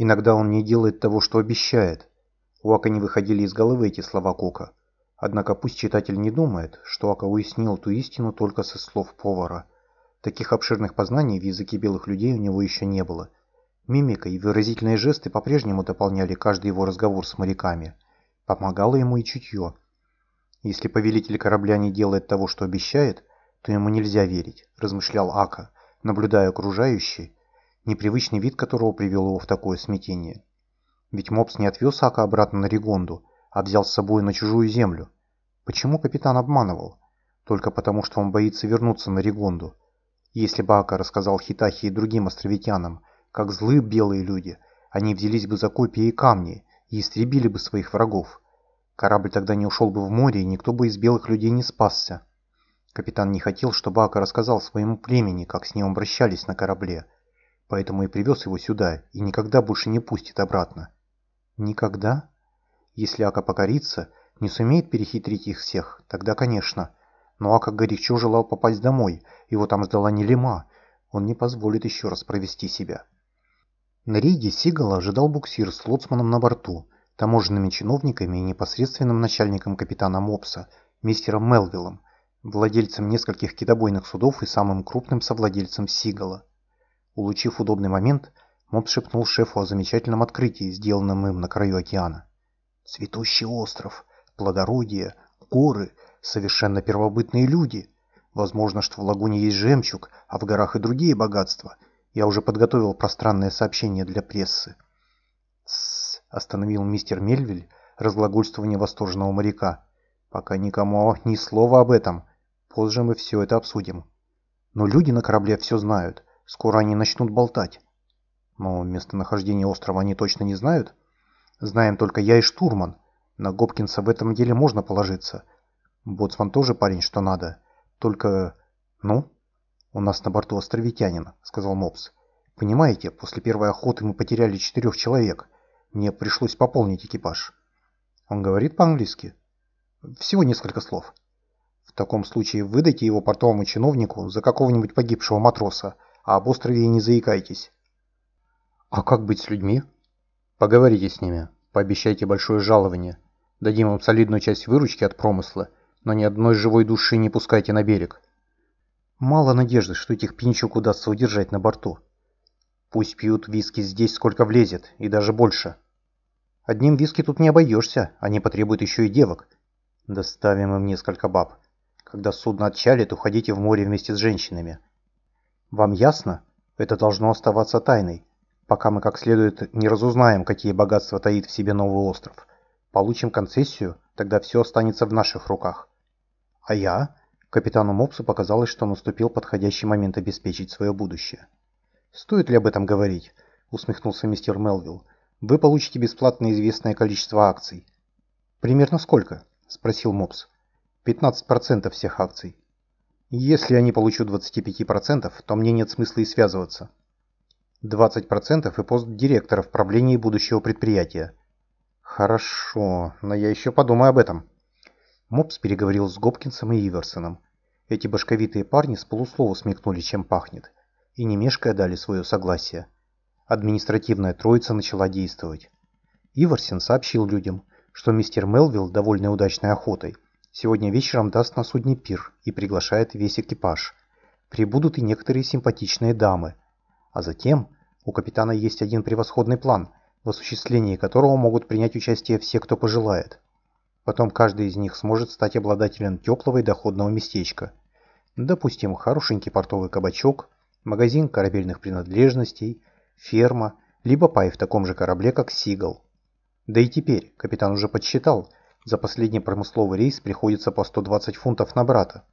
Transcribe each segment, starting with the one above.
Иногда он не делает того, что обещает. У Ака не выходили из головы эти слова Кока. Однако пусть читатель не думает, что Ака уяснил ту истину только со слов повара. Таких обширных познаний в языке белых людей у него еще не было. Мимика и выразительные жесты по-прежнему дополняли каждый его разговор с моряками. Помогало ему и чутье. Если повелитель корабля не делает того, что обещает, то ему нельзя верить, размышлял Ака, наблюдая окружающий, непривычный вид которого привел его в такое смятение. Ведь Мопс не отвез Ака обратно на Ригонду, а взял с собой на чужую землю. Почему капитан обманывал? Только потому, что он боится вернуться на Ригонду. Если бы Ака рассказал Хитахи и другим островитянам, как злы белые люди, они взялись бы за копья и камни и истребили бы своих врагов. Корабль тогда не ушел бы в море, и никто бы из белых людей не спасся. Капитан не хотел, чтобы Ака рассказал своему племени, как с ним обращались на корабле. Поэтому и привез его сюда, и никогда больше не пустит обратно. Никогда? Если Ака покорится, не сумеет перехитрить их всех, тогда конечно. Но Ака горячо желал попасть домой, его там ждала Нелема. Он не позволит еще раз провести себя. На рейде Сигала ожидал буксир с лоцманом на борту, таможенными чиновниками и непосредственным начальником капитана Мопса, мистером Мелвиллом, владельцем нескольких китобойных судов и самым крупным совладельцем Сигала. Улучив удобный момент, Мопс шепнул шефу о замечательном открытии, сделанном им на краю океана. «Цветущий остров, плодородие, горы, совершенно первобытные люди. Возможно, что в лагуне есть жемчуг, а в горах и другие богатства. Я уже подготовил пространное сообщение для прессы». «Тссс», — остановил мистер Мельвиль разглагольствование восторженного моряка. «Пока никому ни слова об этом. Позже мы все это обсудим. Но люди на корабле все знают. Скоро они начнут болтать. Но местонахождение острова они точно не знают? Знаем только я и штурман. На Гопкинса в этом деле можно положиться. Боцман тоже парень, что надо. Только... Ну? У нас на борту островитянин, сказал Мопс. Понимаете, после первой охоты мы потеряли четырех человек. Мне пришлось пополнить экипаж. Он говорит по-английски? Всего несколько слов. В таком случае выдайте его портовому чиновнику за какого-нибудь погибшего матроса, а об острове и не заикайтесь. А как быть с людьми? Поговорите с ними, пообещайте большое жалование. Дадим им солидную часть выручки от промысла, но ни одной живой души не пускайте на берег. Мало надежды, что этих пинчук удастся удержать на борту. Пусть пьют виски здесь сколько влезет, и даже больше. Одним виски тут не обойдешься, они потребуют еще и девок. Доставим им несколько баб. Когда судно отчалит, уходите в море вместе с женщинами. Вам ясно? Это должно оставаться тайной, пока мы как следует не разузнаем, какие богатства таит в себе новый остров. Получим концессию, тогда все останется в наших руках. А я? Капитану Мопсу показалось, что наступил подходящий момент обеспечить свое будущее. «Стоит ли об этом говорить?» — усмехнулся мистер Мелвилл. «Вы получите бесплатно известное количество акций». «Примерно сколько?» — спросил Мопс. «15% всех акций». Если я не получу 25%, то мне нет смысла и связываться. 20% и пост директора в правлении будущего предприятия. Хорошо, но я еще подумаю об этом. Мопс переговорил с Гопкинсом и Иверсоном. Эти башковитые парни с полуслова смекнули, чем пахнет, и не мешкая дали свое согласие. Административная троица начала действовать. Иверсен сообщил людям, что мистер Мелвилл, довольно удачной охотой, Сегодня вечером даст на судне пир и приглашает весь экипаж. Прибудут и некоторые симпатичные дамы. А затем у капитана есть один превосходный план, в осуществлении которого могут принять участие все, кто пожелает. Потом каждый из них сможет стать обладателем теплого и доходного местечка. Допустим, хорошенький портовый кабачок, магазин корабельных принадлежностей, ферма, либо пай в таком же корабле, как Сигал. Да и теперь капитан уже подсчитал, за последний промысловый рейс приходится по 120 фунтов на брата.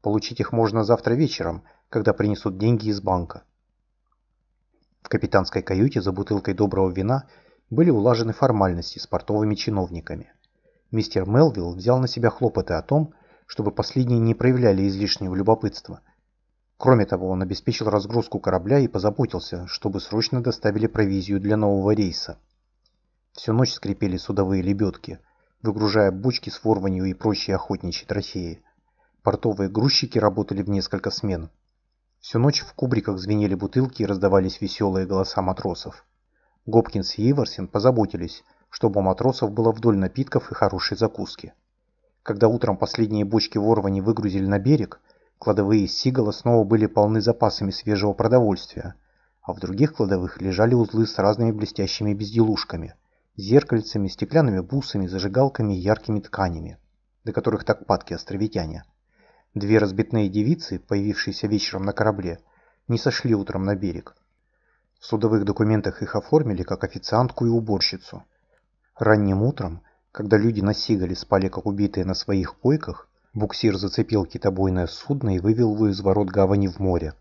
Получить их можно завтра вечером, когда принесут деньги из банка. В капитанской каюте за бутылкой доброго вина были улажены формальности с портовыми чиновниками. Мистер Мелвилл взял на себя хлопоты о том, чтобы последние не проявляли излишнего любопытства. Кроме того, он обеспечил разгрузку корабля и позаботился, чтобы срочно доставили провизию для нового рейса. Всю ночь скрипели судовые лебедки – выгружая бочки с ворванью и прочие охотничьи трофеи. Портовые грузчики работали в несколько смен. Всю ночь в кубриках звенели бутылки и раздавались веселые голоса матросов. Гопкинс и Иварсин позаботились, чтобы у матросов было вдоль напитков и хорошей закуски. Когда утром последние бочки ворвани выгрузили на берег, кладовые Сигала снова были полны запасами свежего продовольствия, а в других кладовых лежали узлы с разными блестящими безделушками, зеркальцами, стеклянными бусами, зажигалками и яркими тканями, до которых так падки островитяне. Две разбитные девицы, появившиеся вечером на корабле, не сошли утром на берег. В судовых документах их оформили как официантку и уборщицу. Ранним утром, когда люди на Сигале спали как убитые на своих койках, буксир зацепил китобойное судно и вывел его из ворот гавани в море.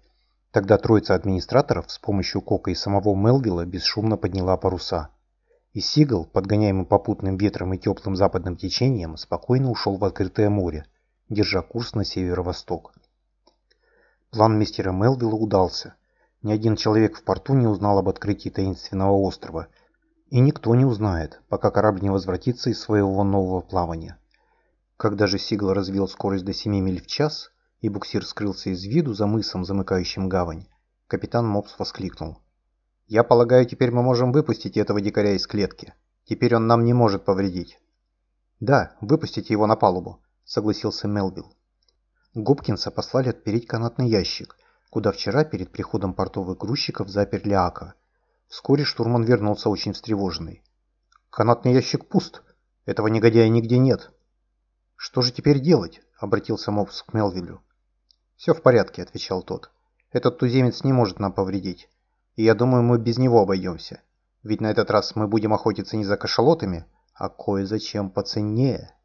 Тогда троица администраторов с помощью Кока и самого Мелвилла бесшумно подняла паруса. И Сигал, подгоняемый попутным ветром и теплым западным течением, спокойно ушел в открытое море, держа курс на северо-восток. План мистера Мелвилла удался. Ни один человек в порту не узнал об открытии таинственного острова, и никто не узнает, пока корабль не возвратится из своего нового плавания. Когда же Сигал развил скорость до 7 миль в час, и буксир скрылся из виду за мысом, замыкающим гавань, капитан Мопс воскликнул. «Я полагаю, теперь мы можем выпустить этого дикаря из клетки. Теперь он нам не может повредить». «Да, выпустите его на палубу», — согласился Мелвилл. Гопкинса послали отпереть канатный ящик, куда вчера перед приходом портовых грузчиков заперли Ака. Вскоре штурман вернулся очень встревоженный. «Канатный ящик пуст. Этого негодяя нигде нет». «Что же теперь делать?» — обратился Мопс к Мелвилю. «Все в порядке», — отвечал тот. «Этот туземец не может нам повредить. И я думаю, мы без него обойдемся. Ведь на этот раз мы будем охотиться не за кашалотами, а кое-зачем поценнее».